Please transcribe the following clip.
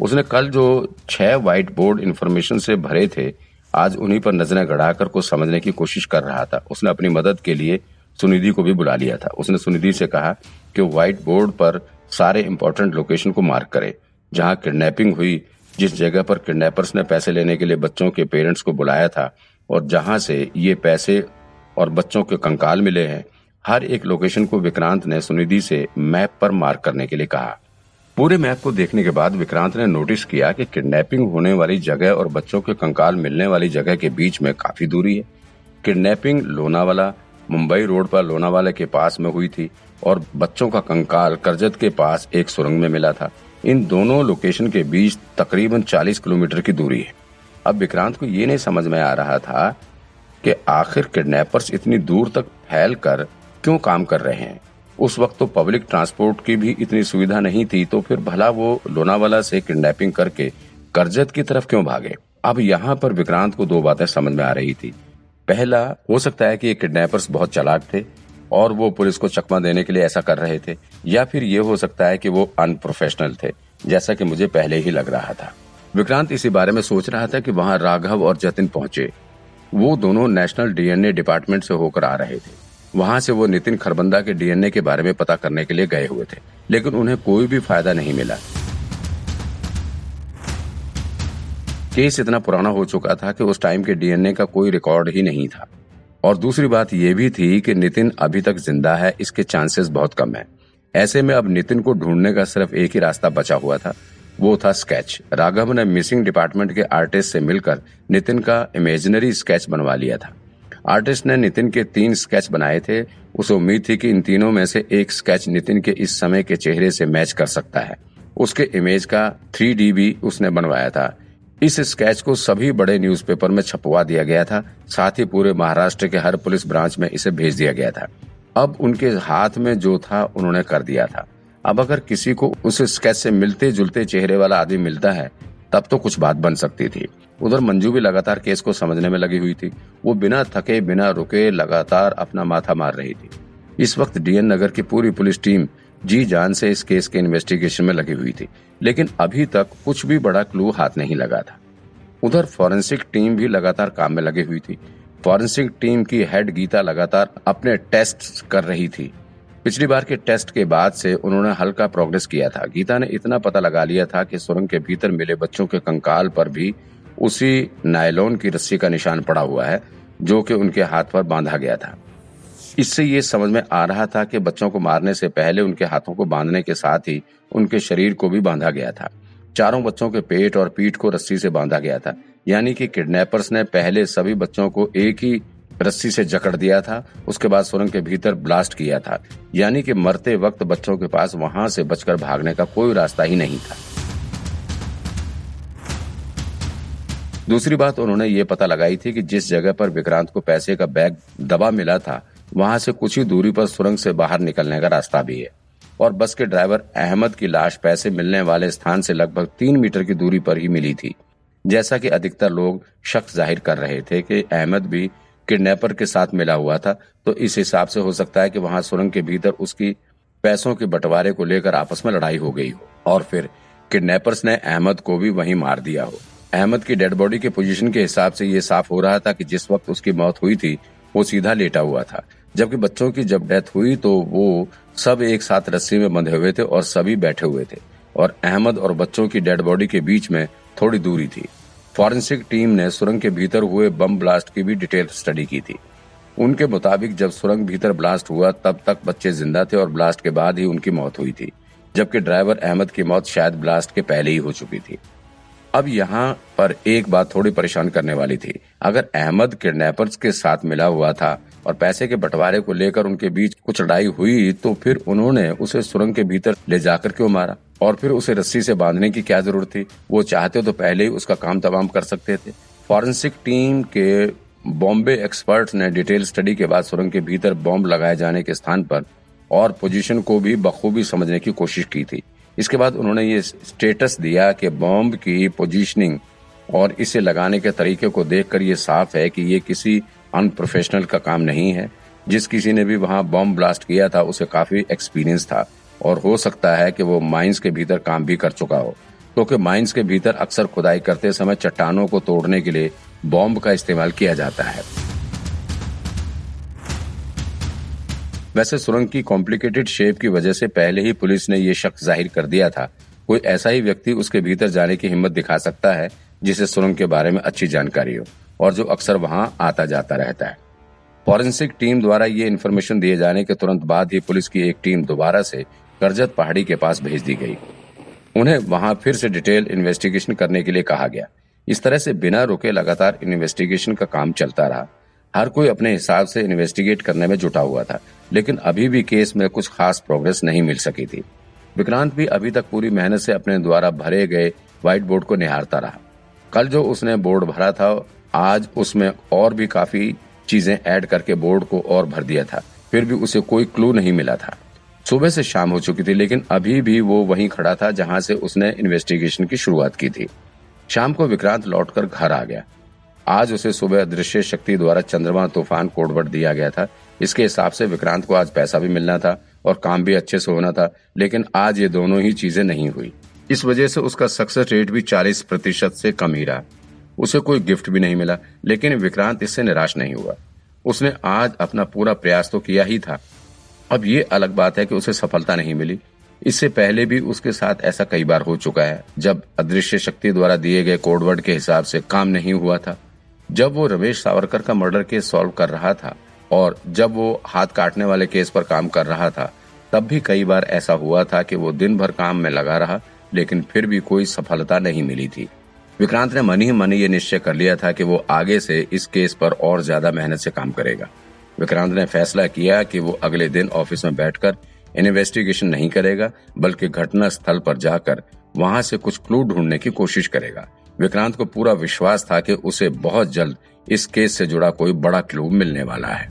उसने कल जो छह व्हाइट बोर्ड इन्फॉर्मेशन से भरे थे, आज उन्हीं पर नज़रें गड़ाकर कुछ समझने की कोशिश कर रहा था। उसने अपनी मदद के लिए सुनिधि को भी बुला लिया था। उसने सुनिधि से कहा कि व्हाइट बोर्ड पर सारे इम्पोर्टेंट लोकेशन को मार्क करे, जहाँ किडनैपिंग हुई, जिस जगह पर किडनैपर्स ने पैसे लेने के लिए बच्चों के पेरेंट्स को बुलाया था, और जहाँ से ये पैसे और बच्चों के कंकाल मिले हैं, हर एक लोकेशन को विक्रांत ने सुनिधि से मैप पर मार्क करने के लिए कहा। पूरे मैप को देखने के बाद विक्रांत ने नोटिस किया कि किडनैपिंग होने वाली जगह और बच्चों के कंकाल मिलने वाली जगह के बीच में काफ़ी दूरी है। किडनैपिंग लोनावाला, मुंबई रोड पर लोनावाला के पास में हुई थी और बच्चों का कंकाल करजत के पास एक सुरंग में मिला था। इन दोनों लोकेशन के बीच तकरीबन 40 किलोमीटर की दूरी है। अब विक्रांत को ये नहीं समझ में आ रहा था कि आखिर किडनैपर्स इतनी दूर तक फैल कर क्यों काम कर रहे हैं। उस वक्त तो पब्लिक ट्रांसपोर्ट की भी इतनी सुविधा नहीं थी तो फिर भला वो लोनावाला से किडनैपिंग करके करजत की तरफ़ क्यों भागे? अब यहाँ पर विक्रांत को दो बातें समझ में आ रही थी। पहला, हो सकता है कि ये किडनैपर्स बहुत चलाक थे और वो पुलिस को चकमा देने के लिए ऐसा कर रहे थे, या फिर ये हो सकता है कि वो अनप्रोफेशनल थे, जैसा कि मुझे पहले ही लग रहा था। विक्रांत इसी बारे में सोच रहा था कि वहाँ राघव और जतिन पहुँचे। वो दोनों नेशनल डीएनए डिपार्टमेंट से होकर आ रहे थे। वहाँ से वो नितिन खरबंदा के डीएनए के बारे में पता करने के लिए गए हुए थे, लेकिन उन्हें कोई भी फ़ायदा नहीं मिला। केस इतना पुराना हो चुका था कि उस टाइम के डीएनए का कोई रिकॉर्ड ही नहीं था। और दूसरी बात यह भी थी कि नितिन अभी तक ज़िंदा है, इसके चांसेस बहुत कम है। ऐसे में अब नितिन को ढूँढने का सिर्फ़ एक ही रास्ता बचा हुआ था, वो था स्केच। राघव ने मिसिंग डिपार्टमेंट के आर्टिस्ट से मिलकर नितिन का इमेजिनरी स्केच बनवा लिया था। आर्टिस्ट ने नितिन के तीन स्केच बनाए थे। उसे उम्मीद थी कि इन तीनों में से एक स्केच नितिन के इस समय के चेहरे से मैच कर सकता है। उसके इमेज का थ्री डी भी उसने बनवाया था। इस स्केच को सभी बड़े न्यूज़पेपर में छपवा दिया गया था। साथ ही पूरे महाराष्ट्र के हर पुलिस ब्रांच में इसे भेज दिया गया था। अब उनके हाथ में जो था, उन्होंने कर दिया था। अब अगर किसी को उस स्केच से मिलते जुलते चेहरे वाला आदमी मिलता है तब तो कुछ बात बन सकती थी। उधर मंजू भी लगातार केस को समझने में लगी हुई थी। वो बिना थके, बिना रुके लगातार अपना माथा मार रही थी। इस वक्त डीएन नगर की पूरी पुलिस टीम जी जान से इस केस के इन्वेस्टिगेशन में लगी हुई थी। लेकिन अभी तक कुछ भी बड़ा क्लू हाथ नहीं लगा था। उधर फॉरेंसिक टीम भी लगातार काम में लगी हुई थी। फॉरेंसिक टीम की हेड गीता लगातार अपने टेस्ट कर रही थी। पिछली बार के टेस्ट के बाद से उन्होंने हल्का प्रोग्रेस किया था। गीता ने इतना पता लगा लिया था कि सुरंग के भीतर मिले बच्चों के कंकाल पर भी उसी नायलॉन की रस्सी का निशान पड़ा हुआ है, जो कि उनके हाथ पर बांधा गया था। इससे ये समझ में आ रहा था कि बच्चों को मारने से पहले उनके हाथों को बांधने के साथ ही उनके शरीर को भी बांधा गया था। चारों बच्चों के पेट और पीठ को रस्सी से बांधा गया था। यानी कि किडनैपर्स ने पहले सभी बच्चों को एक ही रस्सी से जकड़ दिया था, उसके बाद सुरंग के भीतर ब्लास्ट किया था। यानी कि मरते वक्त बच्चों के पास वहाँ से बचकर भागने का कोई रास्ता ही नहीं था। दूसरी बात उन्होंने ये पता लगाई थी कि जिस जगह पर विक्रांत को पैसे का बैग दबा मिला था, वहाँ से कुछ ही दूरी पर सुरंग से बाहर निकलने का रास्ता भी है। और बस के ड्राइवर अहमद की लाश पैसे मिलने वाले स्थान से लगभग तीन मीटर की दूरी पर ही मिली थी। जैसा कि अधिकतर लोग शक ज़ाहिर कर रहे थे कि अहमद भी किडनैपर के साथ मिला हुआ था तो इस हिसाब से हो सकता है कि वहाँ सुरंग के भीतर उसकी पैसों के बंटवारे को लेकर आपस में लड़ाई हो गई हो, और फिर किडनैपर्स ने अहमद को भी वहीं मार दिया हो। अहमद की डेड बॉडी के पोजीशन के हिसाब से ये साफ़ हो रहा था कि जिस वक्त उसकी मौत हुई थी, वो सीधा लेटा हुआ था। जबकि बच्चों की जब डेथ हुई तो वो सब एक साथ रस्सी में बंधे हुए थे और सभी बैठे हुए थे, और अहमद और बच्चों की डेड बॉडी के बीच में थोड़ी दूरी थी। फॉरेंसिक टीम ने सुरंग के भीतर हुए बम ब्लास्ट की भी डिटेल स्टडी की थी। उनके मुताबिक जब सुरंग भीतर ब्लास्ट हुआ, तब तक बच्चे ज़िंदा थे और ब्लास्ट के बाद ही उनकी मौत हुई थी, जबकि ड्राइवर अहमद की मौत शायद ब्लास्ट के पहले ही हो चुकी थी। अब यहाँ पर एक बात थोड़ी परेशान करने वाली थी। अगर अहमद किडनैपर्स के साथ मिला हुआ था और पैसे के बंटवारे को लेकर उनके बीच कुछ लड़ाई हुई तो फिर उन्होंने उसे सुरंग के भीतर ले जाकर क्यों मारा? और फिर उसे रस्सी से बांधने की क्या ज़रूरत थी? वो चाहते तो पहले ही उसका काम तमाम कर सकते थे। फॉरेंसिक टीम के बॉम्बे एक्सपर्ट्स ने डिटेल स्टडी के बाद सुरंग के भीतर बॉम्ब लगाए जाने के स्थान पर और पोजीशन को भी बखूबी समझने की कोशिश की थी। इसके बाद उन्होंने ये स्टेटस दिया कि बॉम्ब की पोजीशनिंग और इसे लगाने के तरीके को देखकर ये साफ़ है कि ये किसी अनप्रोफेशनल का काम नहीं है। जिस किसी ने भी वहाँ बॉम्ब ब्लास्ट किया था, उसे काफ़ी एक्सपीरियंस था। और हो सकता है कि वो माइंस के भीतर काम भी कर चुका हो। क्योंकि तो माइंस के भीतर अक्सर खुदाई करते समय चट्टानों को तोड़ने के लिए बॉम्ब का इस्तेमाल किया जाता है। वैसे सुरंग की कॉम्प्लिकेटेड शेप की वजह से पहले ही पुलिस ने ये शक ज़ाहिर कर दिया था। कोई ऐसा ही व्यक्ति उसके भीतर जाने की हिम्मत दिखा सकता है, जिसे सुरंग के बारे में अच्छी जानकारी हो। और जो अक्सर वहाँ आता जाता रहता है। फॉरेंसिक टीम द्वारा ये इन्फॉर्मेशन दिए जाने के तुरंत बाद ही पुलिस की एक टीम दोबारा से करजत पहाड़ी के पास भेज दी गई। उन्हें वहाँ फिर से डिटेल इन्वेस्टिगेशन करने के लिए कहा गया। इस तरह से बिना रुके लगातार इन्वेस्टिगेशन का काम चलता रहा। हर कोई अपने हिसाब से इन्वेस्टिगेट करने में जुटा हुआ था, लेकिन अभी भी केस में कुछ खास प्रोग्रेस नहीं मिल सकी थी। विक्रांत भी अभी तक पूरी मेहनत से अपने द्वारा भरे गए व्हाइट बोर्ड को निहारता रहा। कल जो उसने बोर्ड भरा था आज उसमें और भी काफ़ी चीज़ें ऐड करके बोर्ड को और भर दिया था। फिर भी उसे कोई क्लू नहीं मिला था। सुबह से शाम हो चुकी थी, लेकिन अभी भी वो वहीं खड़ा था जहाँ से उसने इन्वेस्टिगेशन की शुरुआत की थी। शाम को विक्रांत लौटकर घर आ गया। आज उसे सुबह अदृश्य शक्ति द्वारा चंद्रमा तूफ़ान कोडवर्ड दिया गया था। इसके हिसाब से विक्रांत को आज पैसा भी मिलना था और काम भी अच्छे से होना था, लेकिन आज ये दोनों ही चीज़ें नहीं हुई। इस वजह से उसका सक्सेस रेट भी 40 प्रतिशत से कम ही रहा। उसे कोई गिफ्ट भी नहीं मिला, लेकिन विक्रांत इससे निराश नहीं हुआ। उसने आज अपना पूरा प्रयास तो किया ही था। अब ये अलग बात है कि उसे सफलता नहीं मिली। इससे पहले भी उसके साथ ऐसा कई बार हो चुका है, जब अदृश्य शक्ति द्वारा दिए गए कोडवर्ड के हिसाब से काम नहीं हुआ था। जब वो रमेश सावरकर का मर्डर केस सॉल्व कर रहा था और जब वो हाथ काटने वाले केस पर काम कर रहा था, तब भी कई बार ऐसा हुआ था कि वो दिन भर काम में लगा रहा, लेकिन फिर भी कोई सफलता नहीं मिली थी। विक्रांत ने मन ही मन ये निश्चय कर लिया था कि वो आगे से इस केस पर और ज़्यादा मेहनत से काम करेगा। विक्रांत ने फैसला किया कि वो अगले दिन ऑफ़िस में बैठकर इन्वेस्टिगेशन नहीं करेगा, बल्कि घटना स्थल पर जाकर वहाँ से कुछ क्लू ढूँढने की कोशिश करेगा। विक्रांत को पूरा विश्वास था कि उसे बहुत जल्द इस केस से जुड़ा कोई बड़ा क्लू मिलने वाला है।